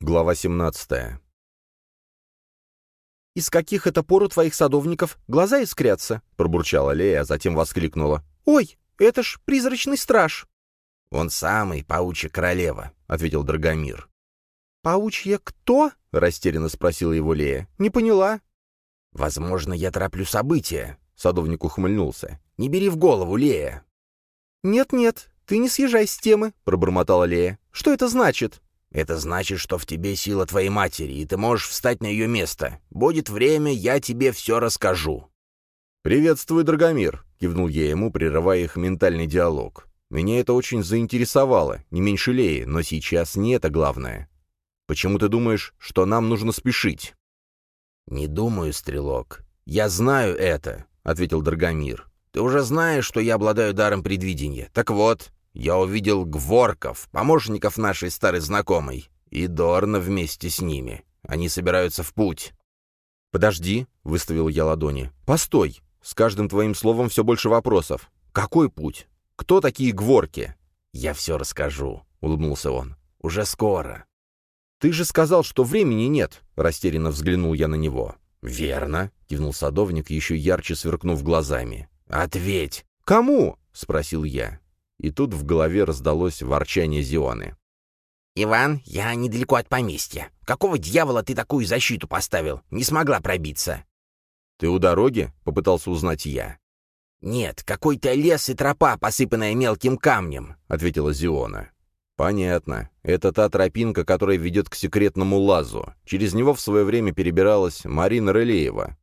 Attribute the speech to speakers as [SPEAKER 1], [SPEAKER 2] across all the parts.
[SPEAKER 1] Глава 17.
[SPEAKER 2] «Из каких это пор у твоих садовников глаза искрятся?» — пробурчала Лея, а затем воскликнула. «Ой, это ж призрачный страж!»
[SPEAKER 3] «Он самый, паучья королева», — ответил Драгомир.
[SPEAKER 2] «Паучья кто?» — растерянно спросила его Лея. «Не поняла».
[SPEAKER 3] «Возможно, я тороплю события», — садовник ухмыльнулся. «Не бери в голову, Лея».
[SPEAKER 2] «Нет-нет, ты не съезжай с темы», — пробормотала Лея. «Что это значит?»
[SPEAKER 3] Это значит, что в тебе сила твоей матери, и ты можешь встать на ее место. Будет время, я тебе все расскажу».
[SPEAKER 1] «Приветствую, Драгомир», — кивнул я ему, прерывая их ментальный диалог. «Меня это очень заинтересовало, не меньше Леи, но сейчас не это главное. Почему ты думаешь, что нам нужно спешить?»
[SPEAKER 3] «Не думаю, Стрелок. Я знаю это», — ответил Драгомир. «Ты уже знаешь, что я обладаю даром предвидения. Так вот, я увидел гворков, помощников нашей старой знакомой, и Дорна вместе с ними. Они собираются в путь.
[SPEAKER 1] «Подожди», — выставил я ладони. «Постой! С каждым твоим словом все больше вопросов. Какой путь? Кто такие гворки?»
[SPEAKER 3] «Я все расскажу», — улыбнулся он. «Уже скоро».
[SPEAKER 1] «Ты же сказал, что времени нет», — растерянно взглянул я на него.
[SPEAKER 3] «Верно», — кивнул садовник, еще ярче сверкнув глазами. «Ответь!»
[SPEAKER 1] «Кому?» — спросил я и тут в голове раздалось ворчание Зионы.
[SPEAKER 3] «Иван, я недалеко от поместья. Какого дьявола ты такую защиту поставил? Не смогла пробиться».
[SPEAKER 1] «Ты у дороги?» — попытался узнать я.
[SPEAKER 3] «Нет, какой-то лес и тропа, посыпанная мелким камнем», — ответила Зиона.
[SPEAKER 1] «Понятно. Это та тропинка, которая ведет к секретному лазу. Через него в свое время перебиралась Марина Рылеева.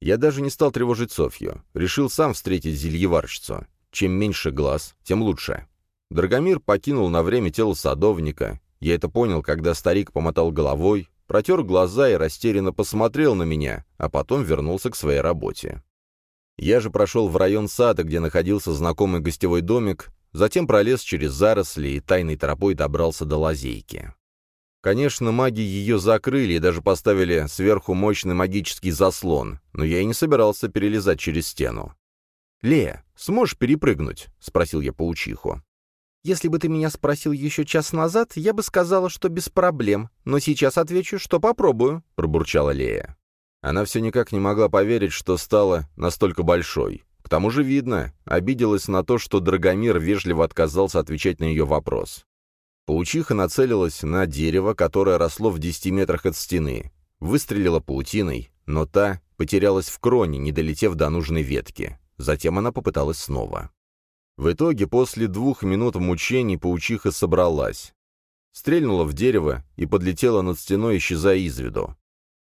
[SPEAKER 1] Я даже не стал тревожить Софью. Решил сам встретить зельеварщицу. Чем меньше глаз, тем лучше. Драгомир покинул на время тело садовника. Я это понял, когда старик помотал головой, протер глаза и растерянно посмотрел на меня, а потом вернулся к своей работе. Я же прошел в район сада, где находился знакомый гостевой домик, затем пролез через заросли и тайной тропой добрался до лазейки. Конечно, маги ее закрыли и даже поставили сверху мощный магический заслон, но я и не собирался перелезать через стену. «Лея, сможешь перепрыгнуть?» — спросил я паучиху.
[SPEAKER 2] «Если бы ты меня спросил еще час назад, я бы сказала, что без проблем, но сейчас отвечу, что попробую», — пробурчала Лея.
[SPEAKER 1] Она все никак не могла поверить, что стала настолько большой. К тому же, видно, обиделась на то, что Драгомир вежливо отказался отвечать на ее вопрос. Паучиха нацелилась на дерево, которое росло в десяти метрах от стены, выстрелила паутиной, но та потерялась в кроне, не долетев до нужной ветки. Затем она попыталась снова. В итоге, после двух минут мучений, паучиха собралась. Стрельнула в дерево и подлетела над стеной, исчезая из виду.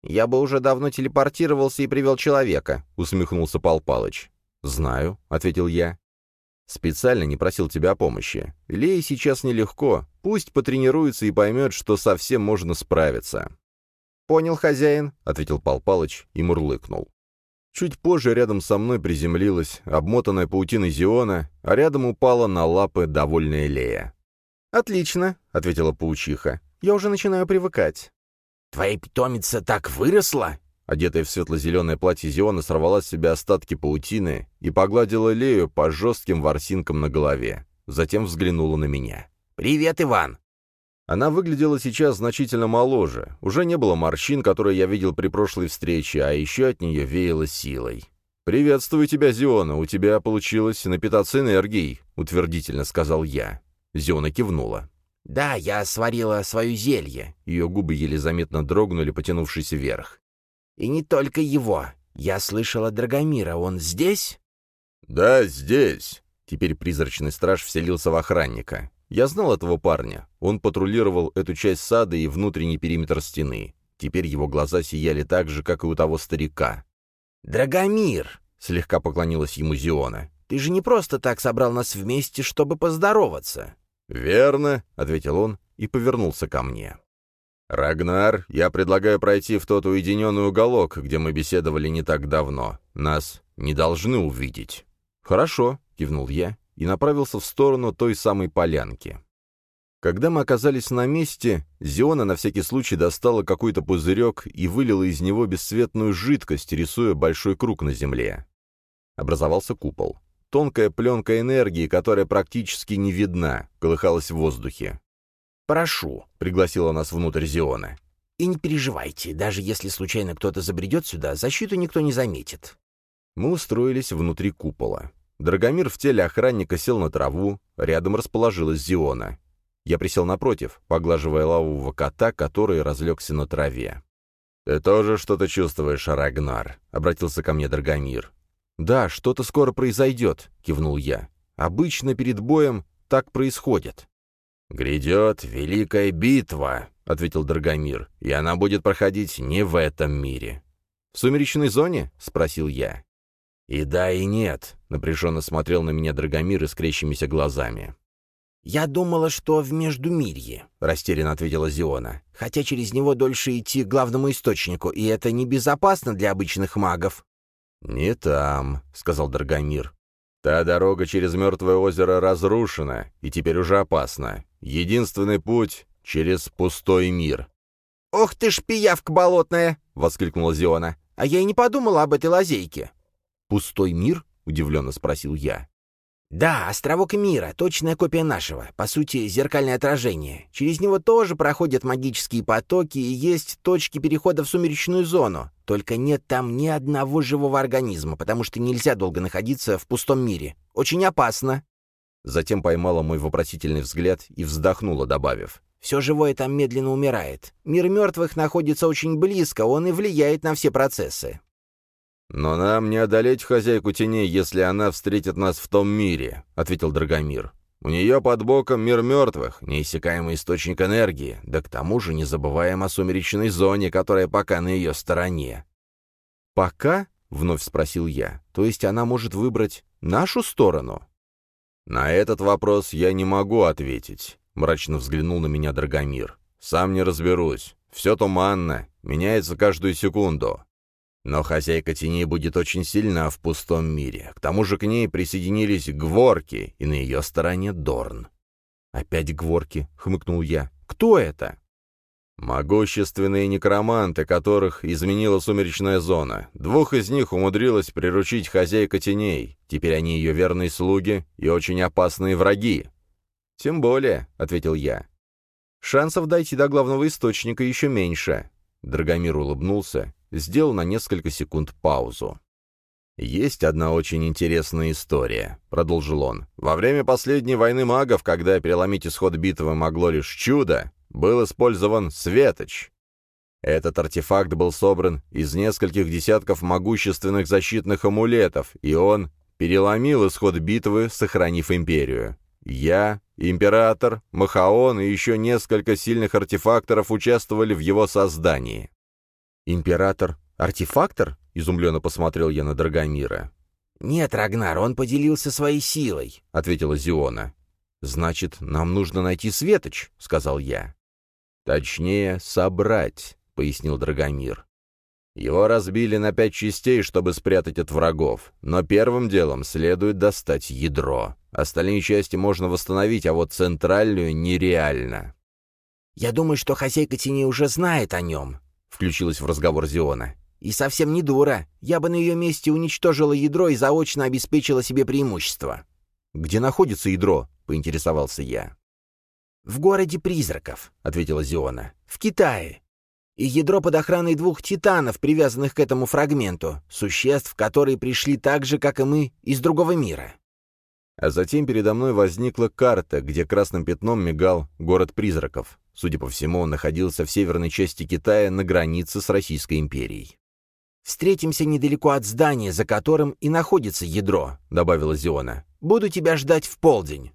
[SPEAKER 2] «Я бы уже давно телепортировался и привел человека», —
[SPEAKER 1] усмехнулся Пал Палыч. «Знаю», — ответил я. «Специально не просил тебя о помощи. Лее сейчас нелегко. Пусть потренируется и поймет, что совсем можно справиться».
[SPEAKER 2] «Понял, хозяин», —
[SPEAKER 1] ответил Пал Палыч и мурлыкнул. Чуть позже рядом со мной приземлилась обмотанная паутиной Зиона, а рядом упала на лапы довольная Лея.
[SPEAKER 2] «Отлично», — ответила паучиха. «Я уже начинаю привыкать».
[SPEAKER 3] «Твоя питомица так выросла?»
[SPEAKER 1] Одетая в светло-зеленое платье Зиона сорвала с себя остатки паутины и погладила Лею по жестким ворсинкам на голове. Затем взглянула на меня.
[SPEAKER 3] «Привет, Иван!»
[SPEAKER 1] Она выглядела сейчас значительно моложе, уже не было морщин, которые я видел при прошлой встрече, а еще от нее веяло силой. «Приветствую тебя, Зиона, у тебя получилось напитаться энергией», — утвердительно сказал я. Зиона кивнула.
[SPEAKER 3] «Да, я сварила свое зелье».
[SPEAKER 1] Ее губы еле заметно дрогнули, потянувшись вверх.
[SPEAKER 3] «И не только его. Я слышала Драгомира. Он здесь?»
[SPEAKER 1] «Да, здесь». Теперь призрачный страж вселился в охранника. Я знал этого парня. Он патрулировал эту часть сада и внутренний периметр стены. Теперь его глаза сияли так же, как и у того старика.
[SPEAKER 3] «Драгомир!» — слегка поклонилась ему Зиона. «Ты же не просто так собрал нас вместе, чтобы поздороваться».
[SPEAKER 1] «Верно», — ответил он и повернулся ко мне. «Рагнар, я предлагаю пройти в тот уединенный уголок, где мы беседовали не так давно. Нас не должны увидеть». «Хорошо», — кивнул я и направился в сторону той самой полянки. Когда мы оказались на месте, Зиона на всякий случай достала какой-то пузырек и вылила из него бесцветную жидкость, рисуя большой круг на земле. Образовался купол. Тонкая пленка энергии, которая практически не видна, колыхалась в воздухе.
[SPEAKER 3] «Прошу», — пригласила нас внутрь Зиона. «И не переживайте, даже если случайно кто-то забредет сюда, защиту никто не заметит».
[SPEAKER 1] Мы устроились внутри купола. Драгомир в теле охранника сел на траву, рядом расположилась Зиона. Я присел напротив, поглаживая лавового кота, который разлегся на траве. «Ты тоже что-то чувствуешь, Рагнар?» — обратился ко мне Драгомир. «Да, что-то скоро произойдет», — кивнул я. «Обычно перед боем так происходит». «Грядет великая битва», — ответил Драгомир, — «и она будет проходить не в этом мире». «В сумеречной зоне?» — спросил я. «И да, и нет», — напряженно смотрел на меня Драгомир искрящимися глазами.
[SPEAKER 3] «Я думала, что в Междумирье», — растерянно ответила Зиона. «Хотя через него дольше идти к главному источнику, и это небезопасно для обычных магов».
[SPEAKER 1] «Не там», — сказал Драгомир. «Та дорога через Мертвое озеро разрушена и теперь уже опасна. Единственный путь — через пустой мир».
[SPEAKER 2] «Ох ты ж пиявка болотная!» — воскликнула Зиона. «А я и не подумала об этой лазейке».
[SPEAKER 1] «Пустой мир?» — удивленно спросил я.
[SPEAKER 3] «Да, островок мира, точная копия нашего, по сути, зеркальное отражение. Через него тоже проходят магические потоки и есть точки перехода в сумеречную зону. Только нет там ни одного живого организма, потому что нельзя долго находиться в пустом мире. Очень опасно».
[SPEAKER 1] Затем поймала мой вопросительный взгляд и вздохнула, добавив.
[SPEAKER 3] «Все живое там медленно умирает. Мир мертвых находится очень близко, он и влияет на все процессы.
[SPEAKER 1] «Но нам не одолеть хозяйку теней, если она встретит нас в том мире», — ответил Драгомир. «У нее под боком мир мертвых, неиссякаемый источник энергии, да к тому же не забываем о сумеречной зоне, которая пока на ее стороне».
[SPEAKER 2] «Пока?» — вновь спросил я. «То есть она может выбрать нашу сторону?»
[SPEAKER 1] «На этот вопрос я не могу ответить», — мрачно взглянул на меня Драгомир. «Сам не разберусь. Все туманно, меняется каждую секунду. Но хозяйка теней будет очень сильна в пустом мире. К тому же к ней присоединились гворки, и на ее стороне Дорн.
[SPEAKER 2] «Опять гворки», — хмыкнул я. «Кто это?»
[SPEAKER 1] Могущественные некроманты, которых изменила сумеречная зона. Двух из них умудрилась приручить хозяйка теней. Теперь они ее верные слуги и очень опасные враги.
[SPEAKER 2] «Тем более», — ответил я. «Шансов дойти до главного источника еще меньше». Драгомир улыбнулся сделал на несколько секунд паузу.
[SPEAKER 1] «Есть одна очень интересная история», — продолжил он. «Во время последней войны магов, когда переломить исход битвы могло лишь чудо, был использован светоч. Этот артефакт был собран из нескольких десятков могущественных защитных амулетов, и он переломил исход битвы, сохранив империю. Я, император, Махаон и еще несколько сильных артефакторов участвовали в его создании.
[SPEAKER 2] «Император — артефактор?» — изумленно посмотрел я на Драгомира.
[SPEAKER 3] «Нет, Рагнар, он поделился своей силой», — ответила Зиона.
[SPEAKER 2] «Значит, нам нужно найти Светоч», — сказал я.
[SPEAKER 1] «Точнее, собрать», — пояснил Драгомир. «Его разбили на пять частей, чтобы спрятать от врагов, но первым делом следует достать ядро. Остальные части можно восстановить, а вот центральную нереально».
[SPEAKER 3] «Я думаю, что хозяйка тени уже знает о нем», — включилась в разговор Зиона. «И совсем не дура. Я бы на ее месте уничтожила ядро и заочно обеспечила себе преимущество».
[SPEAKER 2] «Где находится ядро?» — поинтересовался я.
[SPEAKER 3] «В городе призраков», — ответила Зиона. «В Китае. И ядро под охраной двух титанов, привязанных к этому фрагменту, существ, которые пришли так же, как и мы, из другого мира».
[SPEAKER 1] А затем передо мной возникла карта, где красным пятном мигал город призраков. Судя по всему, он находился в северной части Китая на границе с Российской империей.
[SPEAKER 3] «Встретимся недалеко от здания, за которым и находится ядро», — добавила Зиона. «Буду тебя ждать в полдень».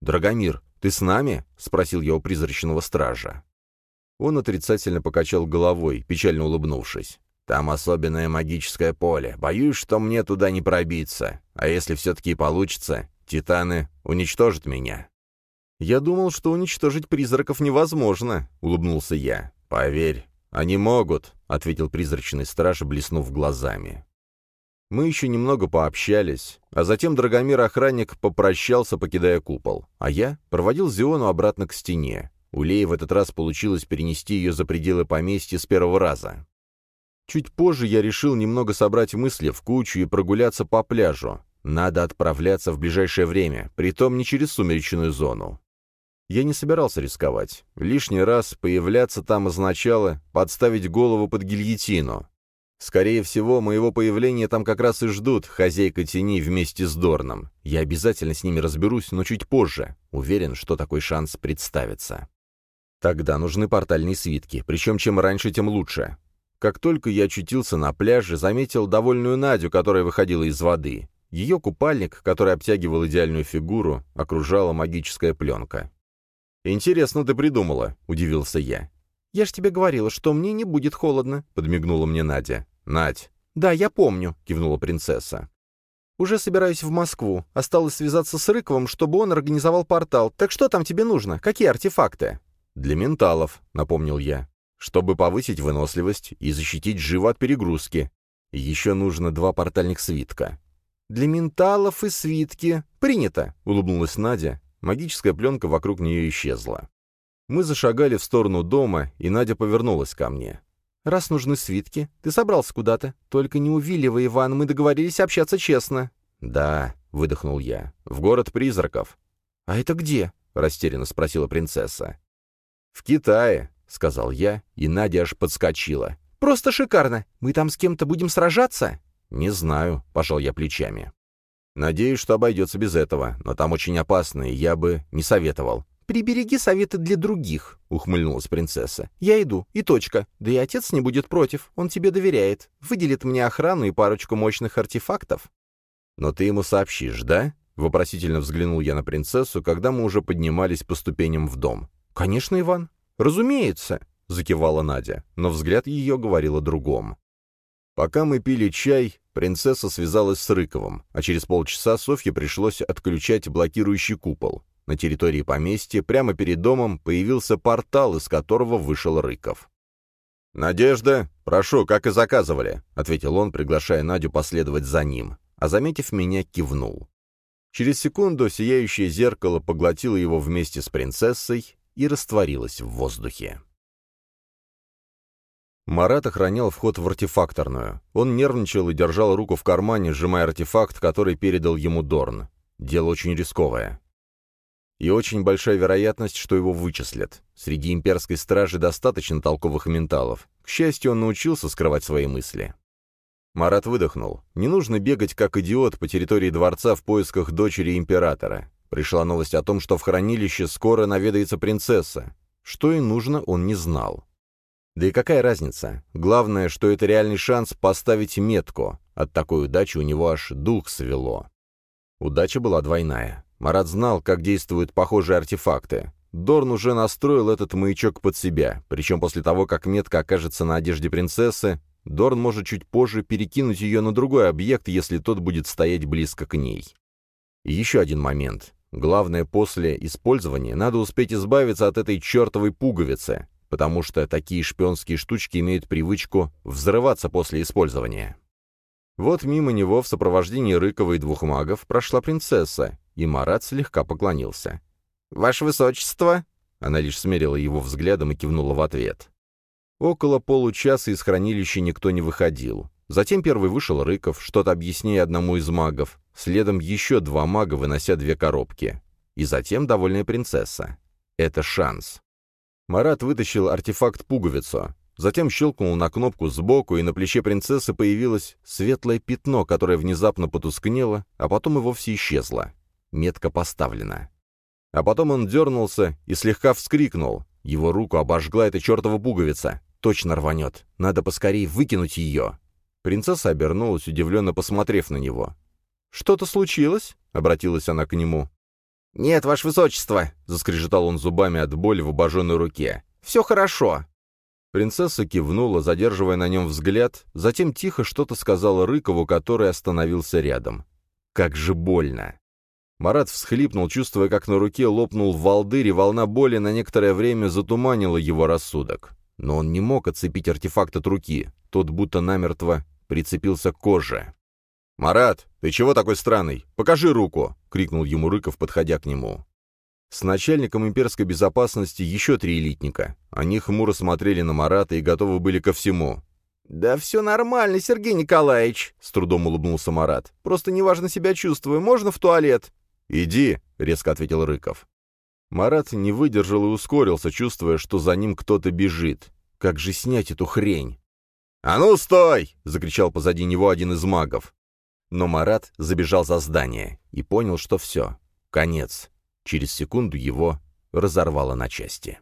[SPEAKER 1] «Драгомир, ты с нами?» — спросил я у призрачного стража. Он отрицательно покачал головой, печально улыбнувшись. «Там особенное магическое поле. Боюсь, что мне туда не пробиться. А если все-таки получится, титаны уничтожат меня».
[SPEAKER 2] «Я думал, что уничтожить призраков невозможно», — улыбнулся я.
[SPEAKER 1] «Поверь, они могут», — ответил призрачный страж, блеснув глазами. Мы еще немного пообщались, а затем Драгомир-охранник попрощался, покидая купол, а я проводил Зиону обратно к стене. У Леи в этот раз получилось перенести ее за пределы поместья с первого раза. Чуть позже я решил немного собрать мысли в кучу и прогуляться по пляжу. Надо отправляться в ближайшее время, притом не через сумеречную зону. Я не собирался рисковать. Лишний раз появляться там означало подставить голову под гильотину. Скорее всего, моего появления там как раз и ждут хозяйка тени вместе с Дорном. Я обязательно с ними разберусь, но чуть позже. Уверен, что такой шанс представится. Тогда нужны портальные свитки, причем чем раньше, тем лучше. Как только я очутился на пляже, заметил довольную Надю, которая выходила из воды. Ее купальник, который обтягивал идеальную фигуру, окружала магическая пленка. «Интересно ты придумала», — удивился я.
[SPEAKER 2] «Я ж тебе говорила, что мне не будет холодно», — подмигнула мне Надя.
[SPEAKER 1] «Надь».
[SPEAKER 2] «Да, я помню», — кивнула принцесса. «Уже собираюсь в Москву. Осталось связаться с Рыковым, чтобы он организовал портал. Так что там тебе нужно? Какие артефакты?»
[SPEAKER 1] «Для менталов», — напомнил я. «Чтобы повысить выносливость и защитить живо от перегрузки. Еще нужно два портальных свитка».
[SPEAKER 2] «Для менталов и свитки. Принято», — улыбнулась Надя,
[SPEAKER 1] Магическая пленка вокруг нее исчезла. Мы зашагали в сторону дома, и Надя повернулась ко мне.
[SPEAKER 2] «Раз нужны свитки, ты собрался куда-то. Только не увиливай, Иван, мы договорились общаться честно».
[SPEAKER 1] «Да», — выдохнул я, — «в город призраков».
[SPEAKER 2] «А это где?»
[SPEAKER 1] — растерянно спросила принцесса. «В Китае», — сказал я, и Надя аж подскочила.
[SPEAKER 2] «Просто шикарно! Мы там с кем-то будем сражаться?»
[SPEAKER 1] «Не знаю», — пожал я плечами. Надеюсь, что обойдется без этого, но там очень опасно, и я бы не советовал.
[SPEAKER 2] «Прибереги советы для других», — ухмыльнулась принцесса. «Я иду, и точка. Да и отец не будет против, он тебе доверяет. Выделит мне охрану и парочку мощных артефактов».
[SPEAKER 1] «Но ты ему сообщишь, да?» — вопросительно взглянул я на принцессу, когда мы уже поднимались по ступеням в дом.
[SPEAKER 2] «Конечно, Иван. Разумеется», — закивала Надя, но взгляд ее говорил о другом.
[SPEAKER 1] Пока мы пили чай, принцесса связалась с Рыковым, а через полчаса Софье пришлось отключать блокирующий купол. На территории поместья прямо перед домом появился портал, из которого вышел Рыков. «Надежда, прошу, как и заказывали», — ответил он, приглашая Надю последовать за ним, а, заметив меня, кивнул. Через секунду сияющее зеркало поглотило его вместе с принцессой и растворилось в воздухе. Марат охранял вход в артефакторную. Он нервничал и держал руку в кармане, сжимая артефакт, который передал ему Дорн. Дело очень рисковое. И очень большая вероятность, что его вычислят. Среди имперской стражи достаточно толковых менталов. К счастью, он научился скрывать свои мысли. Марат выдохнул. Не нужно бегать как идиот по территории дворца в поисках дочери императора. Пришла новость о том, что в хранилище скоро наведается принцесса. Что и нужно, он не знал. Да и какая разница? Главное, что это реальный шанс поставить метку. От такой удачи у него аж дух свело. Удача была двойная. Марат знал, как действуют похожие артефакты. Дорн уже настроил этот маячок под себя, причем после того, как метка окажется на одежде принцессы, Дорн может чуть позже перекинуть ее на другой объект, если тот будет стоять близко к ней. И еще один момент. Главное, после использования надо успеть избавиться от этой чертовой пуговицы, потому что такие шпионские штучки имеют привычку взрываться после использования. Вот мимо него в сопровождении Рыкова и двух магов прошла принцесса, и Марат слегка поклонился.
[SPEAKER 2] «Ваше высочество!»
[SPEAKER 1] Она лишь смерила его взглядом и кивнула в ответ. Около получаса из хранилища никто не выходил. Затем первый вышел Рыков, что-то объясняя одному из магов, следом еще два мага, вынося две коробки. И затем довольная принцесса. Это шанс. Марат вытащил артефакт-пуговицу, затем щелкнул на кнопку сбоку, и на плече принцессы появилось светлое пятно, которое внезапно потускнело, а потом и вовсе исчезло. Метка поставлена. А потом он дернулся и слегка вскрикнул. Его руку обожгла эта чертова пуговица. Точно рванет. Надо поскорее выкинуть ее. Принцесса обернулась, удивленно посмотрев на него.
[SPEAKER 2] «Что-то случилось?» — обратилась она к нему.
[SPEAKER 3] «Нет, ваше высочество!»
[SPEAKER 1] — заскрежетал он зубами от боли в обожженной руке.
[SPEAKER 3] «Все хорошо!»
[SPEAKER 1] Принцесса кивнула, задерживая на нем взгляд, затем тихо что-то сказала Рыкову, который остановился рядом. «Как же больно!» Марат всхлипнул, чувствуя, как на руке лопнул волдырь, и волна боли на некоторое время затуманила его рассудок. Но он не мог отцепить артефакт от руки, тот будто намертво прицепился к коже. «Марат, ты чего такой странный? Покажи руку!» — крикнул ему Рыков, подходя к нему. С начальником имперской безопасности еще три элитника. Они хмуро смотрели на Марата и готовы были ко всему.
[SPEAKER 2] «Да все нормально, Сергей Николаевич», — с трудом улыбнулся Марат. «Просто неважно себя чувствую. Можно в туалет?»
[SPEAKER 1] «Иди», — резко ответил Рыков. Марат не выдержал и ускорился, чувствуя, что за ним кто-то бежит. Как же снять эту хрень? «А ну, стой!» — закричал позади него один из магов. Но Марат забежал за здание и понял, что все. Конец. Через секунду его разорвало на части.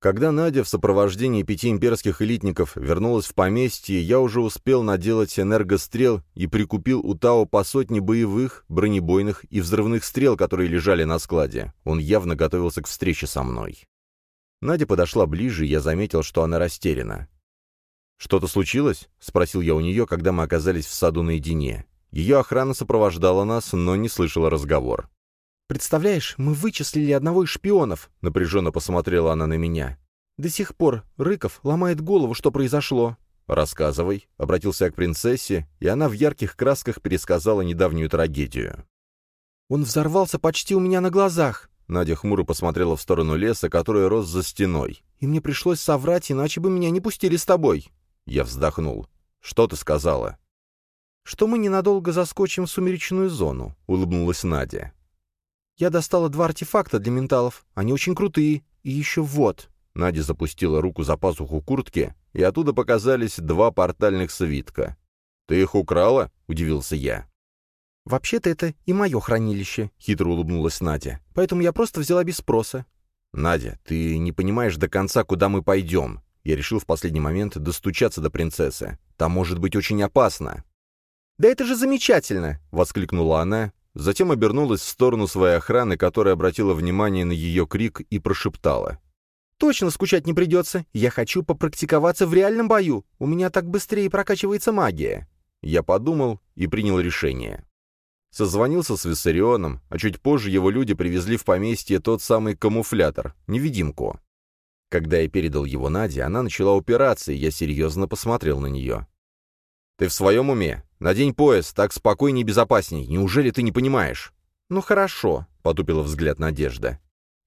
[SPEAKER 1] Когда Надя в сопровождении пяти имперских элитников вернулась в поместье, я уже успел наделать энергострел и прикупил у Тао по сотне боевых, бронебойных и взрывных стрел, которые лежали на складе. Он явно готовился к встрече со мной. Надя подошла ближе, и я заметил, что она растеряна. «Что-то случилось?» — спросил я у нее, когда мы оказались в саду наедине. Ее охрана сопровождала нас, но не слышала разговор.
[SPEAKER 2] «Представляешь, мы вычислили одного из шпионов», — напряженно посмотрела она на меня. «До сих пор Рыков ломает голову, что произошло».
[SPEAKER 1] «Рассказывай», — обратился я к принцессе, и она в ярких красках пересказала недавнюю трагедию.
[SPEAKER 2] «Он взорвался почти у меня на глазах», — Надя хмуро посмотрела в сторону леса, который рос за стеной. «И мне пришлось соврать, иначе бы меня не пустили с тобой».
[SPEAKER 1] Я вздохнул. «Что ты сказала?»
[SPEAKER 2] «Что мы ненадолго заскочим в сумеречную зону», — улыбнулась Надя. Я достала два артефакта для менталов. Они очень крутые. И еще вот».
[SPEAKER 1] Надя запустила руку за пазуху куртки, и оттуда показались два портальных свитка. «Ты их украла?» — удивился я.
[SPEAKER 2] «Вообще-то это и мое хранилище», — хитро улыбнулась Надя. «Поэтому я просто взяла без спроса».
[SPEAKER 1] «Надя, ты не понимаешь до конца, куда мы пойдем». Я решил в последний момент достучаться до принцессы. «Там может быть очень опасно».
[SPEAKER 2] «Да это же замечательно!» — воскликнула она, Затем обернулась в сторону своей охраны, которая обратила внимание на ее крик и прошептала. «Точно скучать не придется. Я хочу попрактиковаться в реальном бою. У меня так быстрее прокачивается магия».
[SPEAKER 1] Я подумал и принял решение. Созвонился с Виссарионом, а чуть позже его люди привезли в поместье тот самый камуфлятор, невидимку. Когда я передал его Наде, она начала упираться, и я серьезно посмотрел на нее. «Ты в своем уме? Надень пояс, так спокойней и безопасней. Неужели ты не понимаешь?»
[SPEAKER 2] «Ну хорошо», — потупила взгляд Надежда.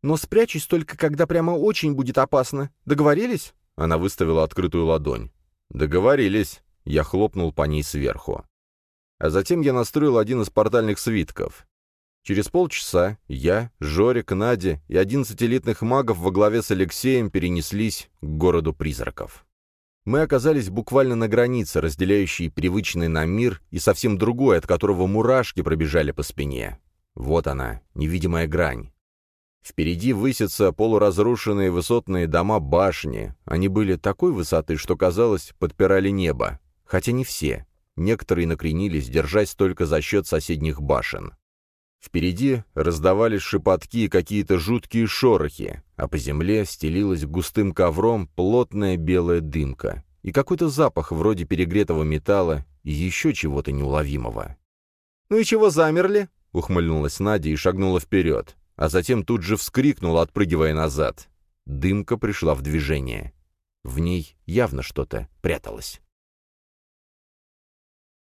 [SPEAKER 2] «Но спрячусь только, когда прямо очень будет опасно. Договорились?»
[SPEAKER 1] Она выставила открытую ладонь. «Договорились». Я хлопнул по ней сверху. А затем я настроил один из портальных свитков. Через полчаса я, Жорик, Надя и одиннадцать элитных магов во главе с Алексеем перенеслись к городу призраков. Мы оказались буквально на границе, разделяющей привычный нам мир и совсем другой, от которого мурашки пробежали по спине. Вот она, невидимая грань. Впереди высятся полуразрушенные высотные дома башни. Они были такой высоты, что, казалось, подпирали небо. Хотя не все. Некоторые накренились, держась только за счет соседних башен. Впереди раздавались шепотки и какие-то жуткие шорохи, а по земле стелилась густым ковром плотная белая дымка и какой-то запах вроде перегретого металла и еще чего-то неуловимого.
[SPEAKER 2] «Ну и чего замерли?»
[SPEAKER 1] — ухмыльнулась Надя и шагнула вперед, а затем тут же вскрикнула, отпрыгивая назад. Дымка пришла в движение. В ней явно что-то пряталось.